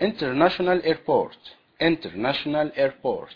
international airport. International airport.